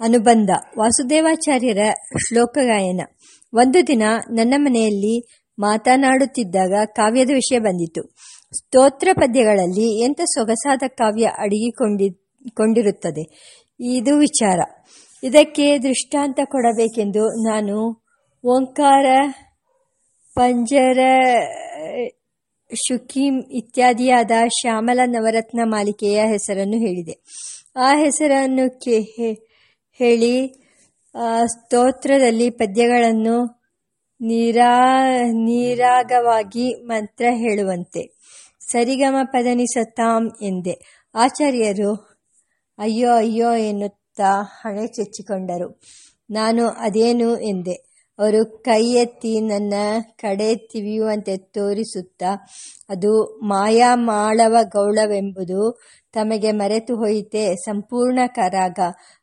ಅನುಬಂಧ. ವಾಸುದೇವಾಚಾರ್ಯರ ಶ್ಲೋಕಗಾಯನ. ಒಂದು ದಿನ ನನ್ನ ಮನೆಯಲ್ಲಿ ಮಾತನಾಡುತ್ತಿದ್ದಾಗ ಕಾವ್ಯದ ವಿಷಯ ಬಂದಿತು. ಸ್ತೋತ್ರ ಪದ್ಯಗಳಲ್ಲಿ ಎಂಥ ಸೊಗಸಾದ ಕಾವ್ಯ ಅಡಗಿಕೊಂಡಿರುತ್ತದೆ ಇದು ವಿಚಾರ. ಇದಕ್ಕೆ ದೃಷ್ಟಾಂತ ಕೊಡಬೇಕೆಂದು ನಾನು ಓಂಕಾರ, ಪಂಜರ, ಶುಕೀಂ ಇತ್ಯಾದಿಯಾದ ಶ್ಯಾಮಲ ನವರತ್ನ ಮಾಲಿಕೆಯ ಹೆಸರನ್ನು ಹೇಳಿದೆ. ಆ ಹೆಸರನ್ನು ಹೇಳಿ ಸ್ತೋತ್ರದಲ್ಲಿ ಪದ್ಯಗಳನ್ನು ನಿರಾ, ನಿರಾಗವಾಗಿ ಮಂತ್ರ ಹೇಳುವಂತೆ. ಸರಿಗಮ ಪದನಿ ಸತಾಂ ಎಂದೆ. ಆಚಾರ್ಯರು, ಅಯ್ಯೋ ಅಯ್ಯೋ ಎನ್ನುತ್ತಾ ಹಣೆ ಚೆಚ್ಚಿಕೊಂಡರು. ನಾನು ಅದೇನು ಎಂದೆ. ಅವರು ಕೈ ಎತ್ತಿ ನನ್ನ ಕಡೆ ತಿವಿಯುವಂತೆ ತೋರಿಸುತ್ತಾ, ಅದು ಮಾಯಾ ಮಾಳವ ಗೌಳವೆಂಬುದು ತಮಗೆ ಮರೆತು ಹೋಯಿತೆ, ಸಂಪೂರ್ಣ ಕರಾಗ,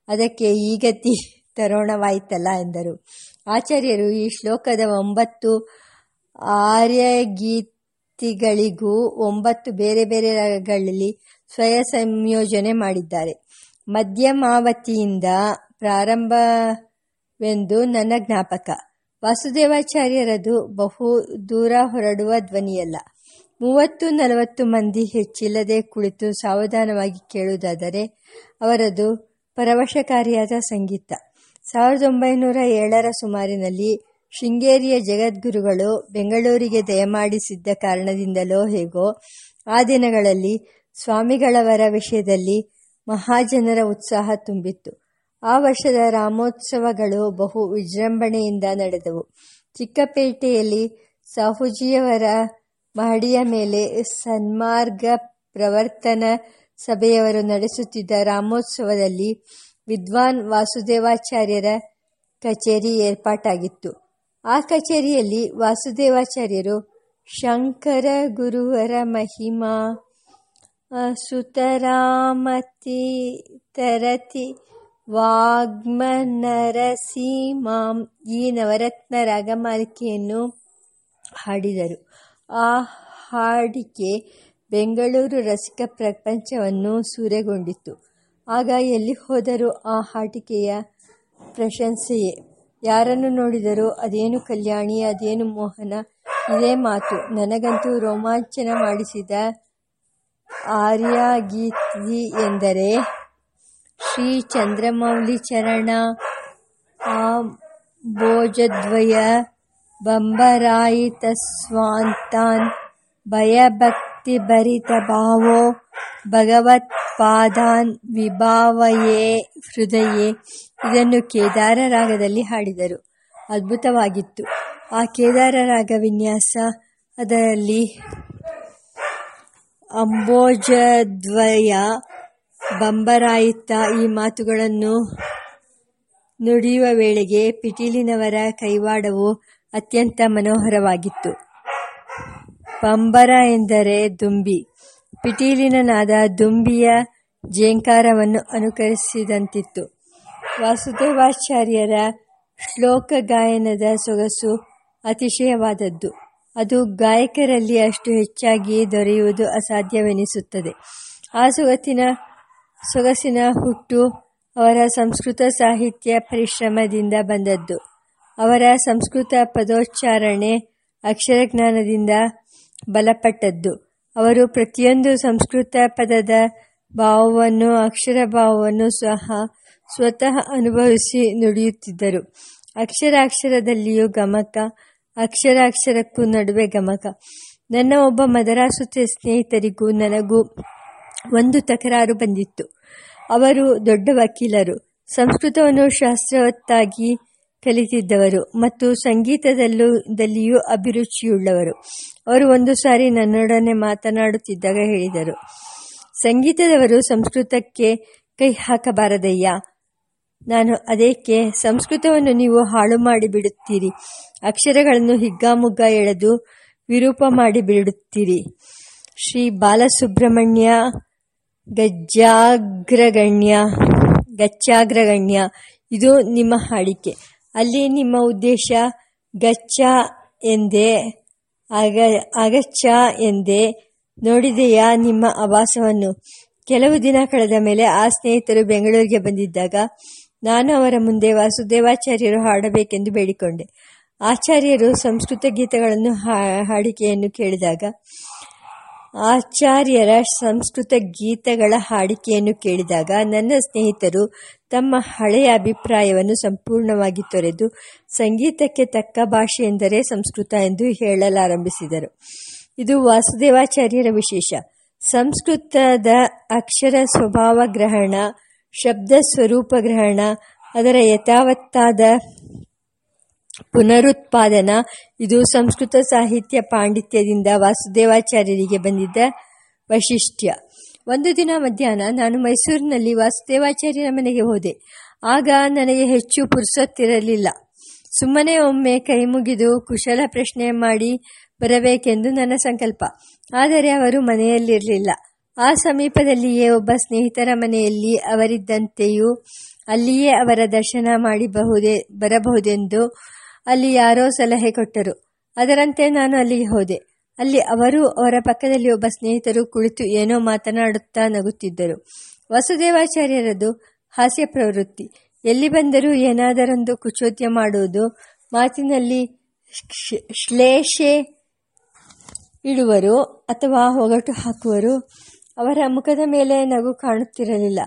ಅದಕ್ಕೆ ಈಗತಿ ತರೋಣವಾಯಿತಲ್ಲ ಎಂದರು. ಆಚಾರ್ಯರು ಈ ಶ್ಲೋಕದ ಒಂಬತ್ತು ಆರ್ಯಗೀತಿಗಳಿಗೂ ಒಂಬತ್ತು ಬೇರೆ ಬೇರೆ ರಾಗಗಳಲ್ಲಿ ಸ್ವಯ ಸಂಯೋಜನೆ ಮಾಡಿದ್ದಾರೆ. ಮಧ್ಯಮಾವತಿಯಿಂದ ಪ್ರಾರಂಭವೆಂದು ನನ್ನ ಜ್ಞಾಪಕ. ವಾಸುದೇವಾಚಾರ್ಯರದು ಬಹು ದೂರ ಹೊರಡುವ ಧ್ವನಿಯಲ್ಲ. ಮೂವತ್ತು ನಲವತ್ತು ಮಂದಿ ಹೆಚ್ಚಿಲ್ಲದೆ ಕುಳಿತು ಸಾವಧಾನವಾಗಿ ಕೇಳುವುದಾದರೆ ಅವರದು ಪರವಶಕಾರಿಯಾದ ಸಂಗೀತ. ಸಾವಿರದ ಒಂಬೈನೂರ ಏಳರ ಸುಮಾರಿನಲ್ಲಿ ಶೃಂಗೇರಿಯ ಜಗದ್ಗುರುಗಳು ಬೆಂಗಳೂರಿಗೆ ದಯಮಾಡಿಸಿದ್ದ ಕಾರಣದಿಂದಲೋ ಹೇಗೋ ಆ ದಿನಗಳಲ್ಲಿ ಸ್ವಾಮಿಗಳವರ ವಿಷಯದಲ್ಲಿ ಮಹಾಜನರ ಉತ್ಸಾಹ ತುಂಬಿತ್ತು. ಆ ವರ್ಷದ ರಾಮೋತ್ಸವಗಳು ಬಹು ವಿಜೃಂಭಣೆಯಿಂದ ನಡೆದವು. ಚಿಕ್ಕಪೇಟೆಯಲ್ಲಿ ಸಾಹುಜಿಯವರ ಮಹಡಿಯ ಮೇಲೆ ಸನ್ಮಾರ್ಗ ಪ್ರವರ್ತನ ಸಭೆಯವರು ನಡೆಸುತ್ತಿದ್ದ ರಾಮೋತ್ಸವದಲ್ಲಿ ವಿದ್ವಾನ್ ವಾಸುದೇವಾಚಾರ್ಯರ ಕಚೇರಿ ಏರ್ಪಾಟಾಗಿತ್ತು. ಆ ಕಚೇರಿಯಲ್ಲಿ ವಾಸುದೇವಾಚಾರ್ಯರು, ಶಂಕರ ಗುರುವರ ಮಹಿಮಾ ಸುತರಾಮತಿ ತರತಿ ವಾಗ್ಮನರಸೀಮಾಂ. ಈ ನವರತ್ನ ರಾಗಮಾಲಿಕೆಯನ್ನು ಹಾಡಿದರು. ಆ ಹಾಡಿಕೆ ಬೆಂಗಳೂರು ರಸಿಕ ಪ್ರಪಂಚವನ್ನು ಸೂರೆಗೊಂಡಿತ್ತು. ಆಗ ಎಲ್ಲಿ ಹೋದರೂ ಆ ಹಾಡಿಕೆಯ ಪ್ರಶಂಸೆಯೇ. ಯಾರನ್ನು ನೋಡಿದರೂ ಅದೇನು ಕಲ್ಯಾಣಿ, ಅದೇನು ಮೋಹನ, ಇದೇ ಮಾತು. ನನಗಂತೂ ರೋಮಾಂಚನ ಮಾಡಿಸಿದ ಆರ್ಯಗೀತಿ ಎಂದರೆ ಶ್ರೀ ಚಂದ್ರಮೌಲಿ ಚರಣ ಆ ಭೋಜದ್ವಯ ಭಯಭಕ್ತಿ ಭರಿತ ಭಾವೋ ಭಗವತ್ಪಾದಾನ್ ವಿಭಾವಯೇ ಹೃದಯೇ. ಇದನ್ನು ಕೇದಾರ ರಾಗದಲ್ಲಿ ಹಾಡಿದರು. ಅದ್ಭುತವಾಗಿತ್ತು. ಆ ಕೇದಾರ ರಾಗ ವಿನ್ಯಾಸ ಅದರಲ್ಲಿ ಅಂಬೋಜದ್ವಯ ಬಂಬರಾಯಿತ ಈ ಮಾತುಗಳನ್ನು ನುಡಿಯುವ ವೇಳೆಗೆ ಪಿಟೀಲಿನವರ ಕೈವಾಡವು ಅತ್ಯಂತ ಮನೋಹರವಾಗಿತ್ತು. ಬಂಬರ ಎಂದರೆ ದುಂಬಿ. ಪಿಟೀಲಿನನಾದ ದುಂಬಿಯ ಜೇಂಕಾರವನ್ನು ಅನುಕರಿಸಿದಂತಿತ್ತು. ವಾಸುದೇವಾಚಾರ್ಯರ ಶ್ಲೋಕ ಗಾಯನದ ಸೊಗಸು ಅತಿಶಯವಾದದ್ದು. ಅದು ಗಾಯಕರಲ್ಲಿ ಅಷ್ಟು ಹೆಚ್ಚಾಗಿ ದೊರೆಯುವುದು ಅಸಾಧ್ಯವೆನಿಸುತ್ತದೆ. ಆ ಸೊಗತಿನ ಸೊಗಸಿನ ಹುಟ್ಟು ಅವರ ಸಂಸ್ಕೃತ ಸಾಹಿತ್ಯ ಪರಿಶ್ರಮದಿಂದ ಬಂದದ್ದು. ಅವರ ಸಂಸ್ಕೃತ ಪದೋಚ್ಚಾರಣೆ ಅಕ್ಷರಜ್ಞಾನದಿಂದ ಬಲಪಟ್ಟದ್ದು. ಅವರು ಪ್ರತಿಯೊಂದು ಸಂಸ್ಕೃತ ಪದದ ಭಾವವನ್ನು, ಅಕ್ಷರ ಭಾವವನ್ನು ಸಹ ಸ್ವತಃ ಅನುಭವಿಸಿ ನುಡಿಯುತ್ತಿದ್ದರು. ಅಕ್ಷರಾಕ್ಷರದಲ್ಲಿಯೂ ಗಮಕ, ಅಕ್ಷರಾಕ್ಷರಕ್ಕೂ ನಡುವೆ ಗಮಕ. ನನ್ನ ಒಬ್ಬ ಮದರಾಸು ಸ್ನೇಹಿತರಿಗೂ ನನಗೂ ಒಂದು ತಕರಾರು ಬಂದಿತ್ತು. ಅವರು ದೊಡ್ಡ ವಕೀಲರು. ಸಂಸ್ಕೃತವನ್ನು ಶಾಸ್ತ್ರವತ್ತಾಗಿ ಕಲಿತಿದ್ದವರು ಮತ್ತು ಸಂಗೀತದಲ್ಲೂ ದಲ್ಲಿಯೂ ಅಭಿರುಚಿಯುಳ್ಳವರು. ಅವರು ಒಂದು ಸಾರಿ ನನ್ನೊಡನೆ ಮಾತನಾಡುತ್ತಿದ್ದಾಗ ಹೇಳಿದರು, ಸಂಗೀತದವರು ಸಂಸ್ಕೃತಕ್ಕೆ ಕೈ ಹಾಕಬಾರದಯ್ಯ. ನಾನು ಅದಕ್ಕೆ, ಸಂಸ್ಕೃತವನ್ನು ನೀವು ಹಾಳು ಮಾಡಿಬಿಡುತ್ತೀರಿ. ಅಕ್ಷರಗಳನ್ನು ಹಿಗ್ಗಾಮುಗ್ಗ ಎಳೆದು ವಿರೂಪ ಮಾಡಿಬಿಡುತ್ತೀರಿ. ಶ್ರೀ ಬಾಲಸುಬ್ರಹ್ಮಣ್ಯ ಗಜ್ಜಾಗ್ರಗಣ್ಯ, ಗಚ್ಚಾಗ್ರಗಣ್ಯ. ಇದು ನಿಮ್ಮ ಹಾಡಿಕೆ. ಅಲ್ಲಿ ನಿಮ್ಮ ಉದ್ದೇಶ ಗಚ್ಚ ಎಂದೇ ಅಗ ಅಗಚ್ಚ ಎಂದೇ ನೋಡಿದೆಯಾ ನಿಮ್ಮ ಆವಾಸವನ್ನು? ಕೆಲವು ದಿನ ಕಳೆದ ಮೇಲೆ ಆ ಸ್ನೇಹಿತರು ಬೆಂಗಳೂರಿಗೆ ಬಂದಿದ್ದಾಗ ನಾನು ಅವರ ಮುಂದೆ ವಾಸುದೇವಾಚಾರ್ಯರು ಹಾಡಬೇಕೆಂದು ಬೇಡಿಕೊಂಡೆ. ಆಚಾರ್ಯರು ಸಂಸ್ಕೃತ ಗೀತೆಗಳನ್ನು ಹಾಡಿಕೆಯನ್ನು ಕೇಳಿದಾಗ ಆಚಾರ್ಯರ ಸಂಸ್ಕೃತ ಗೀತಗಳ ಹಾಡಿಕೆಯನ್ನು ಕೇಳಿದಾಗ ನನ್ನ ಸ್ನೇಹಿತರು ತಮ್ಮ ಹಳೆಯ ಅಭಿಪ್ರಾಯವನ್ನು ಸಂಪೂರ್ಣವಾಗಿ ತೊರೆದು ಸಂಗೀತಕ್ಕೆ ತಕ್ಕ ಭಾಷೆ ಎಂದರೆ ಸಂಸ್ಕೃತ ಎಂದು ಹೇಳಲಾರಂಭಿಸಿದರು. ಇದು ವಾಸುದೇವಾಚಾರ್ಯರ ವಿಶೇಷ. ಸಂಸ್ಕೃತದ ಅಕ್ಷರ ಸ್ವಭಾವ ಗ್ರಹಣ, ಶಬ್ದ ಸ್ವರೂಪ ಗ್ರಹಣ, ಅದರ ಯಥಾವತ್ತಾದ ಪುನರುತ್ಪಾದನ. ಇದು ಸಂಸ್ಕೃತ ಸಾಹಿತ್ಯ ಪಾಂಡಿತ್ಯದಿಂದ ವಾಸುದೇವಾಚಾರ್ಯರಿಗೆ ಬಂದಿದ್ದ ವೈಶಿಷ್ಟ್ಯ. ಒಂದು ದಿನ ಮಧ್ಯಾಹ್ನ ನಾನು ಮೈಸೂರಿನಲ್ಲಿ ವಾಸುದೇವಾಚಾರ್ಯರ ಮನೆಗೆ ಹೋದೆ. ಆಗ ನನಗೆ ಹೆಚ್ಚು ಪುರುಸೊತ್ತಿರಲಿಲ್ಲ. ಸುಮ್ಮನೆ ಒಮ್ಮೆ ಕೈ ಮುಗಿದು ಕುಶಲ ಪ್ರಶ್ನೆ ಮಾಡಿ ಬರಬೇಕೆಂದು ನನ್ನ ಸಂಕಲ್ಪ. ಆದರೆ ಅವರು ಮನೆಯಲ್ಲಿರಲಿಲ್ಲ. ಆ ಸಮೀಪದಲ್ಲಿಯೇ ಒಬ್ಬ ಸ್ನೇಹಿತರ ಮನೆಯಲ್ಲಿ ಅವರಿದ್ದಂತೆಯೂ ಅಲ್ಲಿಯೇ ಅವರ ದರ್ಶನ ಮಾಡಿಬಹುದೇ, ಬರಬಹುದೆಂದು ಅಲ್ಲಿ ಯಾರೋ ಸಲಹೆ ಕೊಟ್ಟರು. ಅದರಂತೆ ನಾನು ಅಲ್ಲಿಗೆ ಹೋದೆ. ಅಲ್ಲಿ ಅವರು ಅವರ ಪಕ್ಕದಲ್ಲಿ ಒಬ್ಬ ಸ್ನೇಹಿತರು ಕುಳಿತು ಏನೋ ಮಾತನಾಡುತ್ತಾ ನಗುತ್ತಿದ್ದರು. ವಸುದೇವಾಚಾರ್ಯರದು ಹಾಸ್ಯ ಪ್ರವೃತ್ತಿ. ಎಲ್ಲಿ ಬಂದರೂ ಏನಾದರೊಂದು ಕುಚೋದ್ಯ ಮಾಡುವುದು ಮಾತಿನಲ್ಲಿ ಶ್ಲೇಷೆ ಇಡುವರು ಅಥವಾ ಒಗಟು ಹಾಕುವರು ಅವರ ಮುಖದ ಮೇಲೆ ನಗು ಕಾಣುತ್ತಿರಲಿಲ್ಲ.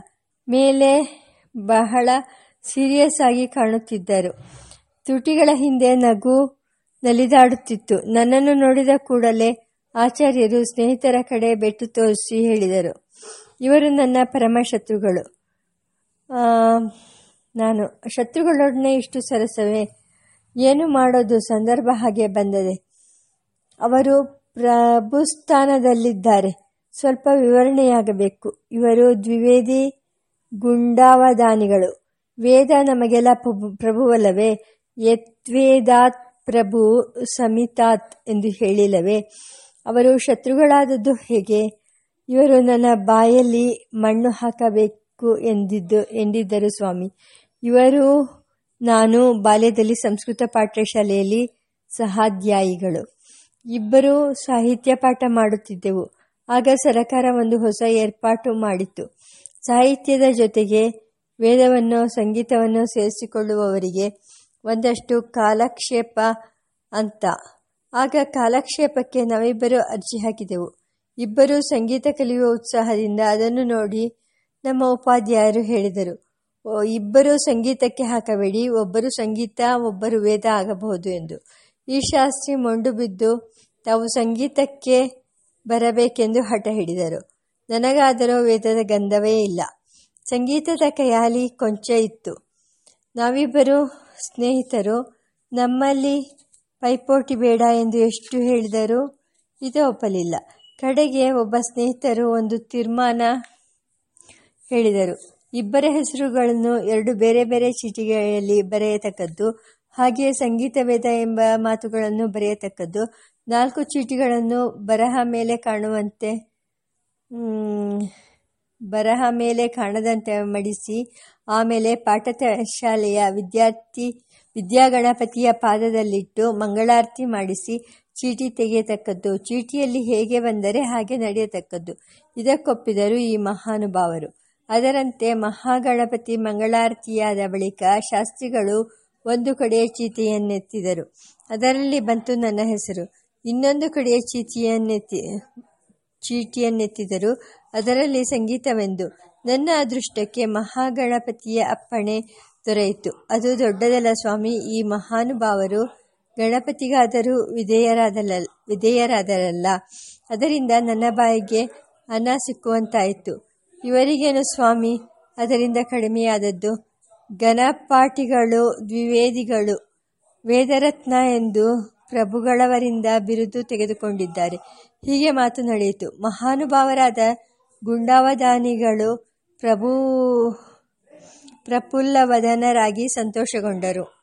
ಮೇಲೆ ಬಹಳ ಸೀರಿಯಸ್ ಆಗಿ ಕಾಣುತ್ತಿದ್ದರು. ತುಟಿಗಳ ಹಿಂದೆ ನಗು ನಲಿದಾಡುತ್ತಿತ್ತು. ನನ್ನನ್ನು ನೋಡಿದ ಕೂಡಲೇ ಆಚಾರ್ಯರು ಸ್ನೇಹಿತರ ಕಡೆ ಬೆಟ್ಟು ತೋರಿಸಿ ಹೇಳಿದರು. ಇವರು ನನ್ನ ಪರಮ ಶತ್ರುಗಳು ನಾನು ಶತ್ರುಗಳೊಡನೆ ಇಷ್ಟು ಸರಸವೇ. ಏನು ಮಾಡೋದು ಸಂದರ್ಭ ಹಾಗೆ ಬಂದದೆ. ಅವರು ಪ್ರಭುಸ್ಥಾನದಲ್ಲಿದ್ದಾರೆ. ಸ್ವಲ್ಪ ವಿವರಣೆಯಾಗಬೇಕು. ಇವರು ದ್ವಿವೇದಿ ಗುಂಡಾವಧಾನಿಗಳು. ವೇದ ನಮಗೆಲ್ಲ ಪ್ರಭುವಲ್ಲವೇ? ಯತ್ವೇದಾತ್ ಪ್ರಭು ಸಮಿತಾತ್ ಎಂದು ಹೇಳಿಲ್ಲವೇ? ಅವರು ಶತ್ರುಗಳಾದದ್ದು ಹೇಗೆ? ಇವರು ನನ್ನ ಬಾಯಲ್ಲಿ ಮಣ್ಣು ಹಾಕಬೇಕು ಎಂದಿದ್ದು, ಎಂದಿದ್ದರು ಸ್ವಾಮಿ. ಇವರು ನಾನು ಬಾಲ್ಯದಲ್ಲಿ ಸಂಸ್ಕೃತ ಪಾಠಶಾಲೆಯಲ್ಲಿ ಸಹಾಧ್ಯಾಯಿಗಳು. ಇಬ್ಬರು ಸಾಹಿತ್ಯ ಪಾಠ ಮಾಡುತ್ತಿದ್ದೆವು. ಆಗ ಸರಕಾರ ಒಂದು ಹೊಸ ಏರ್ಪಾಟು ಮಾಡಿತ್ತು. ಸಾಹಿತ್ಯದ ಜೊತೆಗೆ ವೇದವನ್ನು, ಸಂಗೀತವನ್ನು ಸೇರಿಸಿಕೊಳ್ಳುವವರಿಗೆ ಒಂದಷ್ಟು ಕಾಲಕ್ಷೇಪ ಅಂತ. ಆಗ ಕಾಲಕ್ಷೇಪಕ್ಕೆ ನಾವಿಬ್ಬರು ಅರ್ಜಿ ಹಾಕಿದೆವು. ಇಬ್ಬರು ಸಂಗೀತ ಕಲಿಯುವ ಉತ್ಸಾಹದಿಂದ ಅದನ್ನು ನೋಡಿ ನಮ್ಮ ಉಪಾಧ್ಯಾಯರು ಹೇಳಿದರು. ಇಬ್ಬರು ಸಂಗೀತಕ್ಕೆ ಹಾಕಬೇಡಿ, ಒಬ್ಬರು ಸಂಗೀತ, ಒಬ್ಬರು ವೇದ ಆಗಬಹುದು ಎಂದು. ಈ ಶಾಸ್ತ್ರಿ ಮೊಂಡು ಬಿದ್ದು ತಾವು ಸಂಗೀತಕ್ಕೆ ಬರಬೇಕೆಂದು ಹಠ ಹಿಡಿದರು. ನನಗಾದರೂ ವೇದದ ಗಂಧವೇ ಇಲ್ಲ. ಸಂಗೀತದ ಕಯಾಲಿ ಕೊಂಚ ಇತ್ತು. ನಾವಿಬ್ಬರು ಸ್ನೇಹಿತರು, ನಮ್ಮಲ್ಲಿ ಪೈಪೋಟಿ ಬೇಡ ಎಂದು ಎಷ್ಟು ಹೇಳಿದರೂ ಇದು ಒಪ್ಪಲಿಲ್ಲ. ಕಡೆಗೆ ಒಬ್ಬ ಸ್ನೇಹಿತರು ಒಂದು ತೀರ್ಮಾನ ಹೇಳಿದರು. ಇಬ್ಬರ ಹೆಸರುಗಳನ್ನು ಎರಡು ಬೇರೆ ಬೇರೆ ಚೀಟಿಗಳಲ್ಲಿ ಬರೆಯತಕ್ಕದ್ದು, ಹಾಗೆಯೇ ಸಂಗೀತ ವೇದ ಎಂಬ ಮಾತುಗಳನ್ನು ಬರೆಯತಕ್ಕದ್ದು, ನಾಲ್ಕು ಚೀಟಿಗಳನ್ನು ಬರಹ ಮೇಲೆ ಕಾಣುವಂತೆ ಬರಹ ಮೇಲೆ ಕಾಣದಂತೆ ಮಡಿಸಿ, ಆಮೇಲೆ ಪಾಠಶಾಲೆಯ ವಿದ್ಯಾರ್ಥಿ, ವಿದ್ಯಾಗಣಪತಿಯ ಪಾದದಲ್ಲಿಟ್ಟು ಮಂಗಳಾರತಿ ಮಾಡಿಸಿ, ಚೀಟಿ ತೆಗೆಯತಕ್ಕದ್ದು. ಚೀಟಿಯಲ್ಲಿ ಹೇಗೆ ಬಂದರೆ ಹಾಗೆ ನಡೆಯತಕ್ಕದ್ದು. ಇದಕ್ಕೊಪ್ಪಿದರು ಈ ಮಹಾನುಭಾವರು. ಅದರಂತೆ ಮಹಾಗಣಪತಿ ಮಂಗಳಾರತಿಯಾದ ಬಳಿಕ ಶಾಸ್ತ್ರಿಗಳು ಒಂದು ಕಡೆಯ ಚೀಟಿಯನ್ನೆತ್ತಿದರು. ಅದರಲ್ಲಿ ಬಂತು ನನ್ನ ಹೆಸರು. ಇನ್ನೊಂದು ಕಡೆಯ ಚೀಟಿಯನ್ನೆತ್ತಿ ಚೀಟಿಯನ್ನೆತ್ತಿದರು. ಅದರಲ್ಲಿ ಸಂಗೀತವೆಂದು, ನನ್ನ ಅದೃಷ್ಟಕ್ಕೆ ಮಹಾಗಣಪತಿಯ ಅಪ್ಪಣೆ ದೊರೆಯಿತು. ಅದು ದೊಡ್ಡದಲ್ಲ ಸ್ವಾಮಿ. ಈ ಮಹಾನುಭಾವರು ಗಣಪತಿಗಾದರೂ ವಿಧೇಯರಾದಲ್ಲ, ವಿಧೇಯರಾದರಲ್ಲ. ಅದರಿಂದ ನನ್ನ ಬಾಯಿಗೆ ಅನ್ನ ಸಿಕ್ಕುವಂತಾಯಿತು. ಇವರಿಗೇನು ಸ್ವಾಮಿ? ಅದರಿಂದ ಕಡಿಮೆಯಾದದ್ದು. ಗಣಪಾಟಿಗಳು ದ್ವಿವೇದಿಗಳು, ವೇದರತ್ನ ಎಂದು ಪ್ರಭುಗಳವರಿಂದ ಬಿರುದು ತೆಗೆದುಕೊಂಡಿದ್ದಾರೆ. ಹೀಗೆ ಮಾತು ನಡೆಯಿತು. ಮಹಾನುಭಾವರಾದ ಗುಂಡಾವಧಾನಿಗಳು ಪ್ರಭು ಪ್ರಫುಲ್ಲವಧನರಾಗಿ ಸಂತೋಷಗೊಂಡರು.